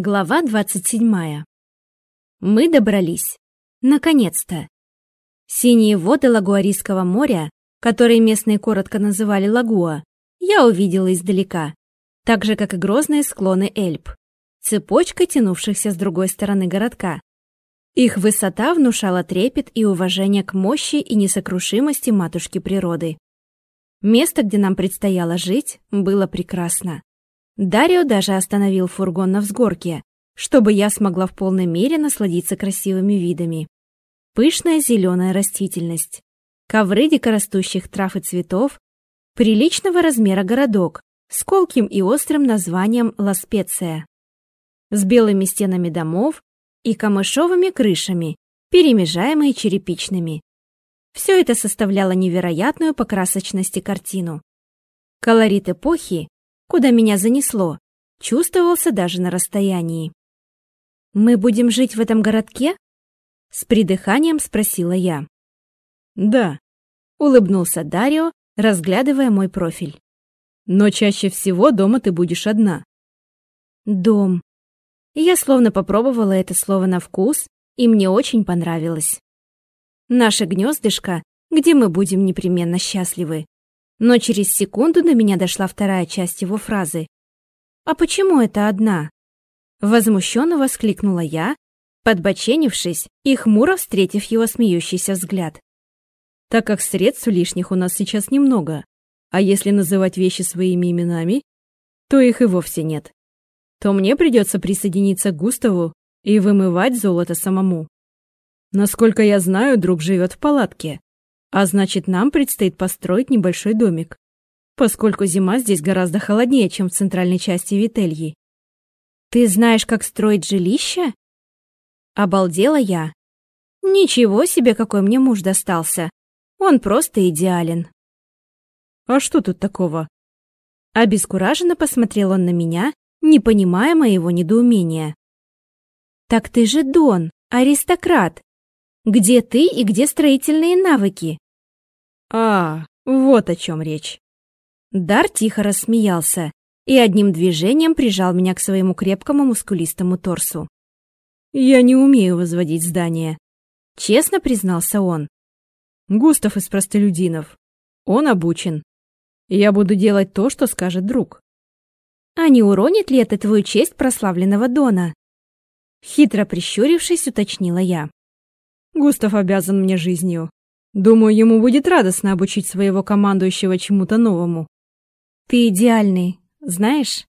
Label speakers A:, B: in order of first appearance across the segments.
A: Глава 27. Мы добрались. Наконец-то. Синие воды Лагуарийского моря, которые местные коротко называли Лагуа, я увидела издалека, так же, как и грозные склоны Эльп, цепочкой тянувшихся с другой стороны городка. Их высота внушала трепет и уважение к мощи и несокрушимости матушки природы. Место, где нам предстояло жить, было прекрасно. Дарио даже остановил фургон на взгорке, чтобы я смогла в полной мере насладиться красивыми видами. Пышная зеленая растительность, ковры дикорастущих трав и цветов, приличного размера городок с колким и острым названием Ла-Специя, с белыми стенами домов и камышовыми крышами, перемежаемые черепичными. Все это составляло невероятную по красочности картину. Колорит эпохи, куда меня занесло, чувствовался даже на расстоянии. «Мы будем жить в этом городке?» С придыханием спросила я.
B: «Да», — улыбнулся Дарио, разглядывая мой профиль. «Но чаще всего дома ты будешь одна».
A: «Дом». Я словно попробовала это слово на вкус, и мне очень понравилось. Наше гнездышко, где мы будем непременно счастливы. Но через секунду до меня дошла вторая часть его фразы. «А почему это одна?» Возмущенно воскликнула я, подбоченившись и хмуро встретив его смеющийся взгляд.
B: «Так как средств лишних у нас сейчас немного, а если называть вещи своими именами, то их и вовсе нет, то мне придется присоединиться к Густаву и вымывать золото самому. Насколько я знаю, друг живет в палатке, а значит, нам предстоит построить небольшой домик, поскольку зима здесь гораздо холоднее, чем в центральной части Вительи.
A: Ты знаешь, как строить жилище? Обалдела я. Ничего себе, какой мне муж достался. Он просто идеален.
B: А что тут такого?
A: Обескураженно посмотрел он на меня, не понимая моего недоумения. Так ты же Дон, аристократ. Где ты и где строительные навыки?
B: А, вот о чем речь.
A: Дар тихо рассмеялся и одним движением прижал меня к своему крепкому мускулистому торсу.
B: Я не умею возводить здания,
A: честно признался он.
B: Густав из простолюдинов. Он обучен. Я буду делать то, что скажет друг.
A: А не уронит ли это твою честь прославленного Дона? Хитро прищурившись, уточнила я.
B: Густав обязан мне жизнью. Думаю, ему будет радостно обучить своего командующего чему-то новому.
A: Ты идеальный, знаешь?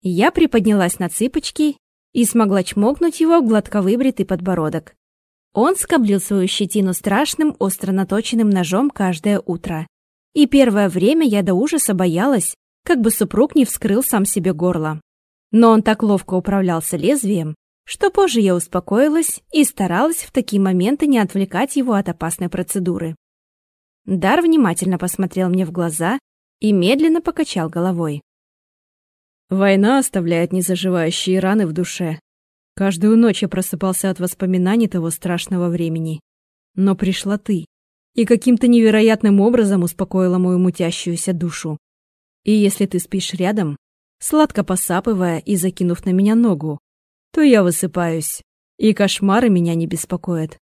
A: Я приподнялась на цыпочки и смогла чмокнуть его в гладко выбритый подбородок. Он скоблил свою щетину страшным, остро наточенным ножом каждое утро. И первое время я до ужаса боялась, как бы супруг не вскрыл сам себе горло. Но он так ловко управлялся лезвием, что позже я успокоилась и старалась в такие моменты не отвлекать его от опасной процедуры. Дар внимательно посмотрел мне в глаза и медленно покачал головой.
B: Война оставляет незаживающие раны в душе. Каждую ночь я просыпался от воспоминаний того страшного времени. Но пришла ты, и каким-то невероятным образом успокоила мою мутящуюся душу. И если ты спишь рядом, сладко посапывая и закинув на меня ногу, то я высыпаюсь, и кошмары меня не беспокоят.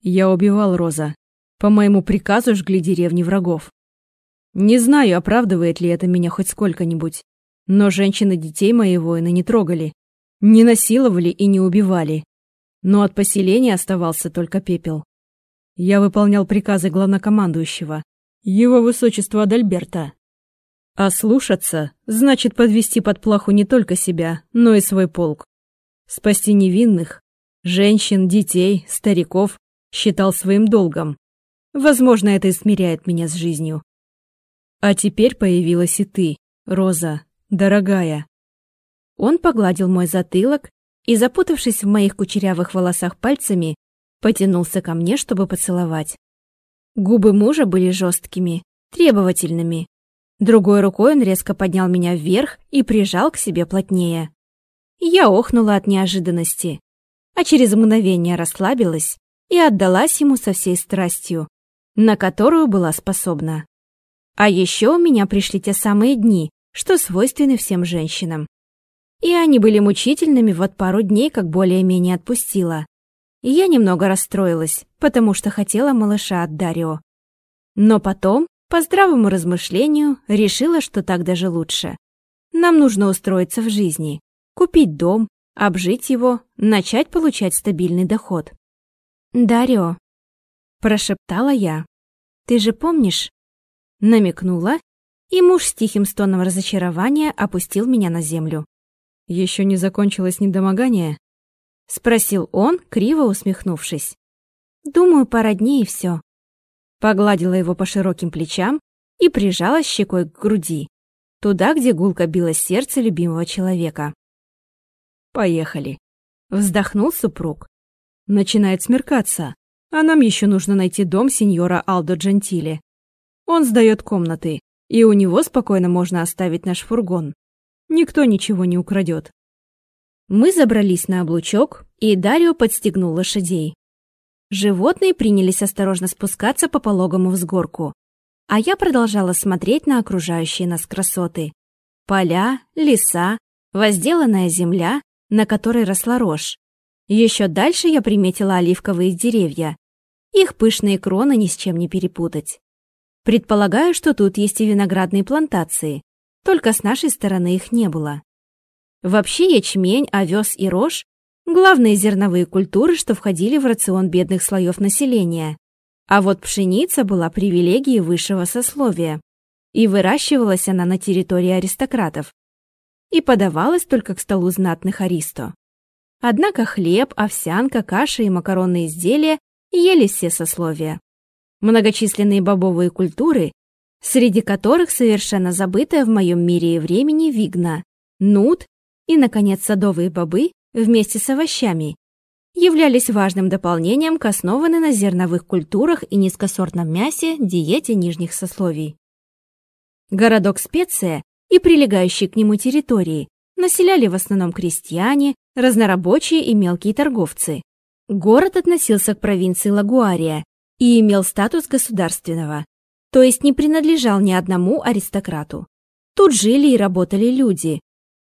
B: Я убивал Роза. По моему приказу жгли деревни врагов. Не знаю, оправдывает ли это меня хоть сколько-нибудь, но женщины детей мои воины не трогали, не насиловали и не убивали. Но от поселения оставался только пепел. Я выполнял приказы главнокомандующего, его высочества Адальберта. А слушаться значит подвести под плаху не только себя, но и свой полк. Спасти невинных, женщин, детей, стариков считал своим долгом. Возможно, это и смиряет меня с жизнью. А теперь появилась и ты, Роза, дорогая. Он погладил мой затылок и, запутавшись в моих кучерявых волосах пальцами, потянулся ко мне, чтобы поцеловать. Губы мужа были жесткими, требовательными. Другой рукой он резко поднял меня вверх и прижал к себе плотнее. Я охнула от неожиданности, а через мгновение расслабилась и отдалась ему со всей страстью, на которую была способна. А еще у меня пришли те самые дни, что свойственны всем женщинам.
A: И они были мучительными вот пару дней, как более-менее отпустила. И я немного расстроилась, потому что хотела малыша от Дарио. Но потом, по здравому размышлению, решила, что так даже лучше. Нам нужно устроиться в жизни, купить дом, обжить его, начать получать стабильный доход. «Дарио», — прошептала я, — «ты же помнишь?» Намекнула, и муж с тихим стоном разочарования опустил меня на землю.
B: «Еще не закончилось недомогание?»
A: — спросил он, криво усмехнувшись. «Думаю, пара дней и все». Погладила его по широким плечам и прижала щекой к груди, туда, где гулко билось сердце любимого человека.
B: «Поехали», —
A: вздохнул супруг.
B: «Начинает смеркаться, а нам еще нужно найти дом сеньора Алдо Джентили. Он сдает комнаты, и у него спокойно можно оставить наш фургон. Никто ничего не украдет».
A: Мы забрались на облучок, и Дарио подстегнул лошадей. Животные принялись осторожно спускаться по пологому взгорку, а я продолжала смотреть на окружающие нас красоты. Поля, леса, возделанная земля на которой росла рожь. Еще дальше я приметила оливковые деревья. Их пышные кроны ни с чем не перепутать. Предполагаю, что тут есть и виноградные плантации, только с нашей стороны их не было. Вообще ячмень, овес и рожь – главные зерновые культуры, что входили в рацион бедных слоев населения. А вот пшеница была привилегией высшего сословия, и выращивалась она на территории аристократов и подавалась только к столу знатных аристо. Однако хлеб, овсянка, каша и макаронные изделия ели все сословия. Многочисленные бобовые культуры, среди которых совершенно забытая в моем мире и времени вигна, нут и, наконец, садовые бобы вместе с овощами, являлись важным дополнением к основанной на зерновых культурах и низкосортном мясе диете нижних сословий. Городок Специя и прилегающие к нему территории населяли в основном крестьяне, разнорабочие и мелкие торговцы. Город относился к провинции Лагуария и имел статус государственного, то есть не принадлежал ни одному аристократу. Тут жили и работали люди,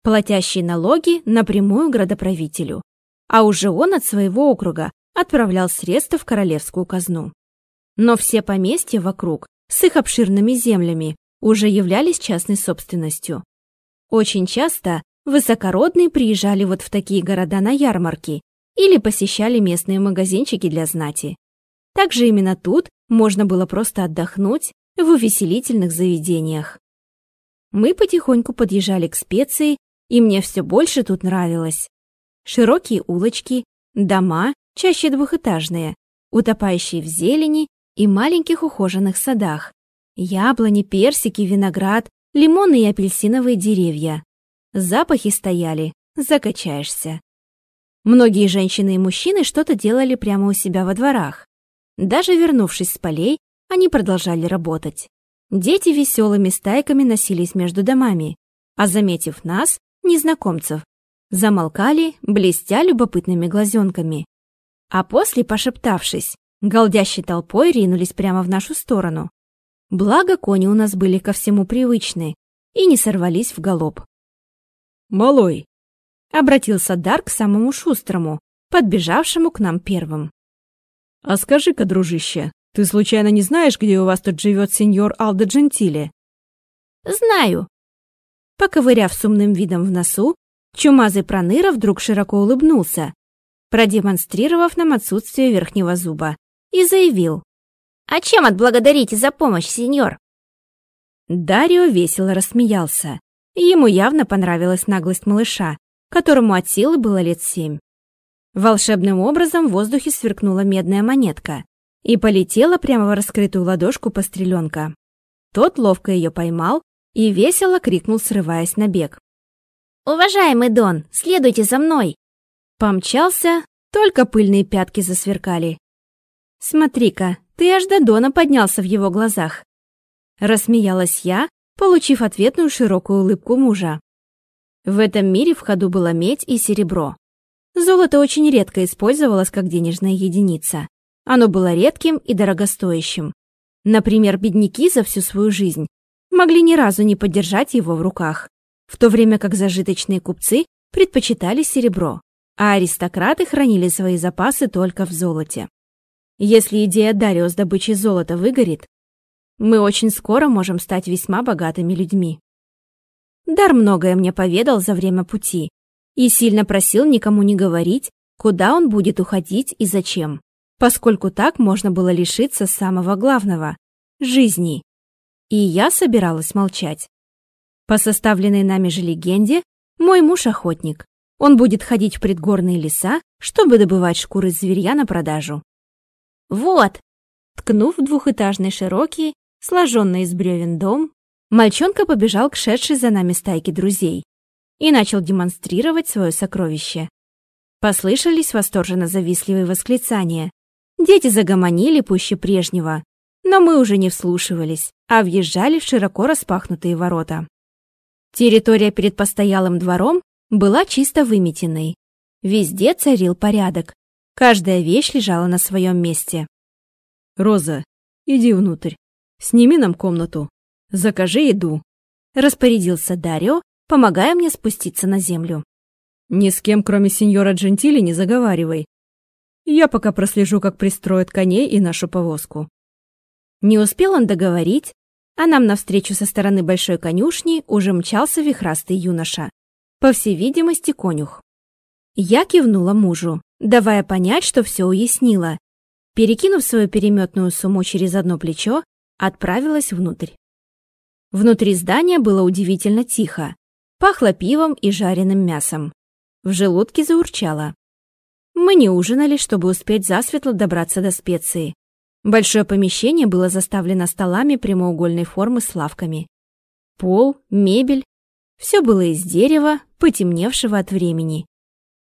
A: платящие налоги напрямую градоправителю, а уже он от своего округа отправлял средства в королевскую казну. Но все поместья вокруг с их обширными землями уже являлись частной собственностью. Очень часто высокородные приезжали вот в такие города на ярмарки или посещали местные магазинчики для знати. Также именно тут можно было просто отдохнуть в увеселительных заведениях. Мы потихоньку подъезжали к специи, и мне все больше тут нравилось. Широкие улочки, дома, чаще двухэтажные, утопающие в зелени и маленьких ухоженных садах, Яблони, персики, виноград, лимонные и апельсиновые деревья. Запахи стояли, закачаешься. Многие женщины и мужчины что-то делали прямо у себя во дворах. Даже вернувшись с полей, они продолжали работать. Дети веселыми стайками носились между домами, а заметив нас, незнакомцев, замолкали, блестя любопытными глазенками. А после, пошептавшись, голдящей толпой ринулись прямо в нашу сторону. Благо, кони у нас были ко всему привычны и не сорвались в галоп.
B: «Малой!»
A: — обратился Дар к самому шустрому, подбежавшему к нам первым.
B: «А скажи-ка, дружище, ты случайно не знаешь, где у вас тут живет сеньор Алдо Джентили?»
A: «Знаю!» Поковыряв с умным видом в носу, чумазый проныра вдруг широко улыбнулся, продемонстрировав нам отсутствие верхнего зуба, и заявил. А чем отблагодарите за помощь, сеньор?» Дарио весело рассмеялся. Ему явно понравилась наглость малыша, которому от силы было лет семь. Волшебным образом в воздухе сверкнула медная монетка и полетела прямо в раскрытую ладошку постреленка. Тот ловко ее поймал и весело крикнул, срываясь на бег. «Уважаемый Дон, следуйте за мной!» Помчался, только пыльные пятки засверкали. «Смотри-ка, ты аж до Дона поднялся в его глазах. Рассмеялась я, получив ответную широкую улыбку мужа. В этом мире в ходу было медь и серебро. Золото очень редко использовалось как денежная единица. Оно было редким и дорогостоящим. Например, бедняки за всю свою жизнь могли ни разу не подержать его в руках, в то время как зажиточные купцы предпочитали серебро, а аристократы хранили свои запасы только в золоте. Если идея Дарио с добычей золота выгорит, мы очень скоро можем стать весьма богатыми людьми. Дар многое мне поведал за время пути и сильно просил никому не говорить, куда он будет уходить и зачем, поскольку так можно было лишиться самого главного – жизни. И я собиралась молчать. По составленной нами же легенде, мой муж охотник. Он будет ходить в предгорные леса, чтобы добывать шкуры зверья на продажу. Вот! Ткнув двухэтажный широкий, сложенный из бревен дом, мальчонка побежал к шедшей за нами стайке друзей и начал демонстрировать свое сокровище. Послышались восторженно завистливые восклицания. Дети загомонили пуще прежнего, но мы уже не вслушивались, а въезжали в широко распахнутые ворота. Территория перед постоялым двором была чисто выметенной. Везде царил порядок. Каждая вещь лежала на своем месте.
B: «Роза, иди внутрь. Сними нам комнату. Закажи еду», — распорядился Дарио, помогая мне спуститься на землю. «Ни с кем, кроме сеньора Джентили, не заговаривай. Я пока прослежу, как пристроят коней и нашу повозку».
A: Не успел он договорить, а нам навстречу со стороны большой конюшни уже мчался вихрастый юноша. По всей видимости, конюх. Я кивнула мужу, давая понять, что все уяснила. Перекинув свою переметную сумму через одно плечо, отправилась внутрь. Внутри здания было удивительно тихо. Пахло пивом и жареным мясом. В желудке заурчало. Мы не ужинали, чтобы успеть засветло добраться до специи. Большое помещение было заставлено столами прямоугольной формы с лавками. Пол, мебель – все было из дерева, потемневшего от времени.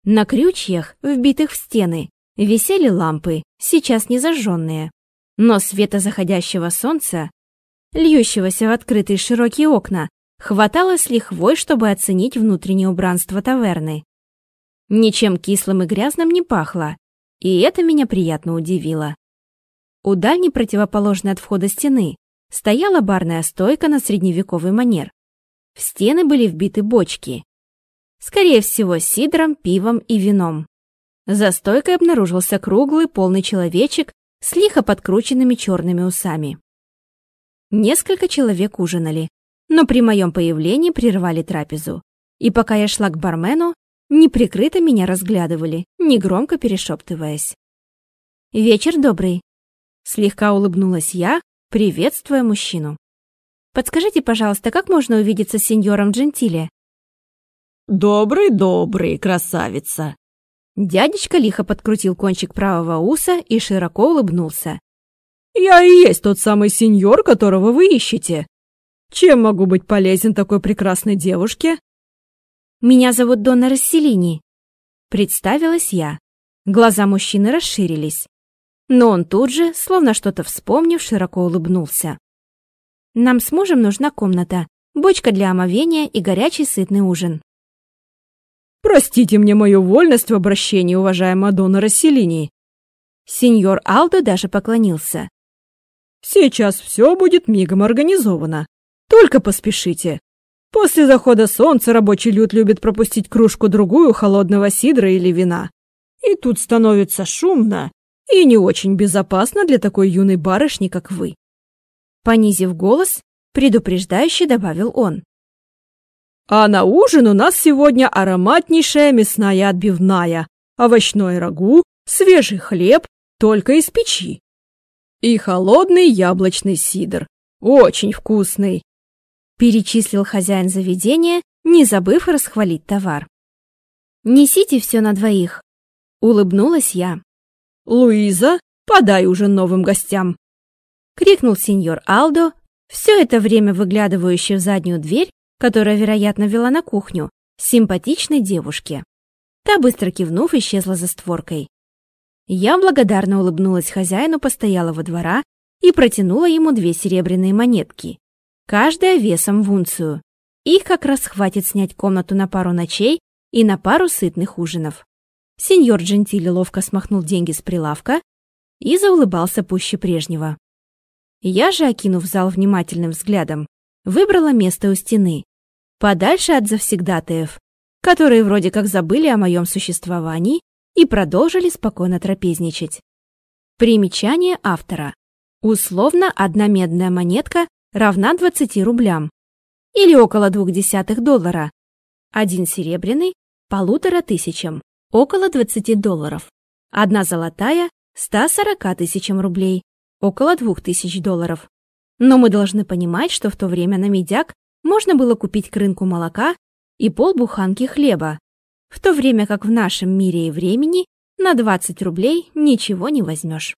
A: На крючьях, вбитых в стены, висели лампы, сейчас не зажженные. Но света заходящего солнца, льющегося в открытые широкие окна, Хватало с лихвой, чтобы оценить внутреннее убранство таверны. Ничем кислым и грязным не пахло, и это меня приятно удивило. У дальней противоположной от входа стены стояла барная стойка на средневековый манер. В стены были вбиты бочки. Скорее всего, сидром, пивом и вином. За стойкой обнаружился круглый, полный человечек с лихо подкрученными черными усами. Несколько человек ужинали, но при моем появлении прервали трапезу. И пока я шла к бармену, неприкрыто меня разглядывали, негромко перешептываясь. «Вечер добрый», — слегка улыбнулась я, приветствуя мужчину. «Подскажите, пожалуйста, как можно увидеться с сеньором Джентиле?»
C: «Добрый, добрый, красавица!»
A: Дядечка лихо подкрутил кончик правого уса и широко улыбнулся.
C: «Я и есть тот самый сеньор, которого вы ищете. Чем могу быть полезен такой прекрасной девушке?
A: Меня зовут Донна Расселини. Представилась я. Глаза мужчины расширились. Но он тут же, словно что-то вспомнив, широко улыбнулся. Нам с мужем нужна комната, бочка для омовения и горячий сытный ужин.
C: Простите мне мою вольность в обращении, уважаемая Донна Расселини.
A: Сеньор Алдо даже поклонился.
C: Сейчас все будет мигом организовано. Только поспешите. После захода солнца рабочий люд любит пропустить кружку-другую холодного сидра или вина. И тут становится шумно и не очень безопасно для такой юной барышни, как вы.
A: Понизив голос, предупреждающе добавил он.
C: А на ужин у нас сегодня ароматнейшая мясная отбивная, овощной рагу, свежий хлеб, только из печи. И холодный яблочный сидр, очень вкусный
A: перечислил хозяин заведения, не забыв расхвалить товар. «Несите все на двоих», — улыбнулась я.
C: «Луиза, подай уже новым гостям!»
A: — крикнул сеньор Алдо, все это время выглядывающий в заднюю дверь, которая, вероятно, вела на кухню, симпатичной девушке. Та, быстро кивнув, исчезла за створкой. Я благодарно улыбнулась хозяину постоялого двора и протянула ему две серебряные монетки каждая весом в унцию. Их как раз хватит снять комнату на пару ночей и на пару сытных ужинов. Сеньор Джентили ловко смахнул деньги с прилавка и заулыбался пуще прежнего. Я же, окинув зал внимательным взглядом, выбрала место у стены, подальше от завсегдатаев, которые вроде как забыли о моем существовании и продолжили спокойно трапезничать. Примечание автора. Условно, одна медная монетка равна 20 рублям, или около двух десятых доллара. Один серебряный – полутора тысячам, около 20 долларов. Одна золотая – 140 тысячам рублей, около двух тысяч долларов. Но мы должны понимать, что в то время на медяк можно было купить к рынку молока и полбуханки хлеба, в то время как в нашем мире и времени на 20 рублей ничего не возьмешь.